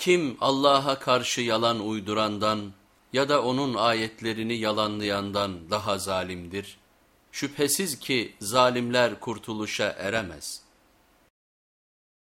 Kim Allah'a karşı yalan uydurandan ya da onun ayetlerini yalanlayandan daha zalimdir? Şüphesiz ki zalimler kurtuluşa eremez.''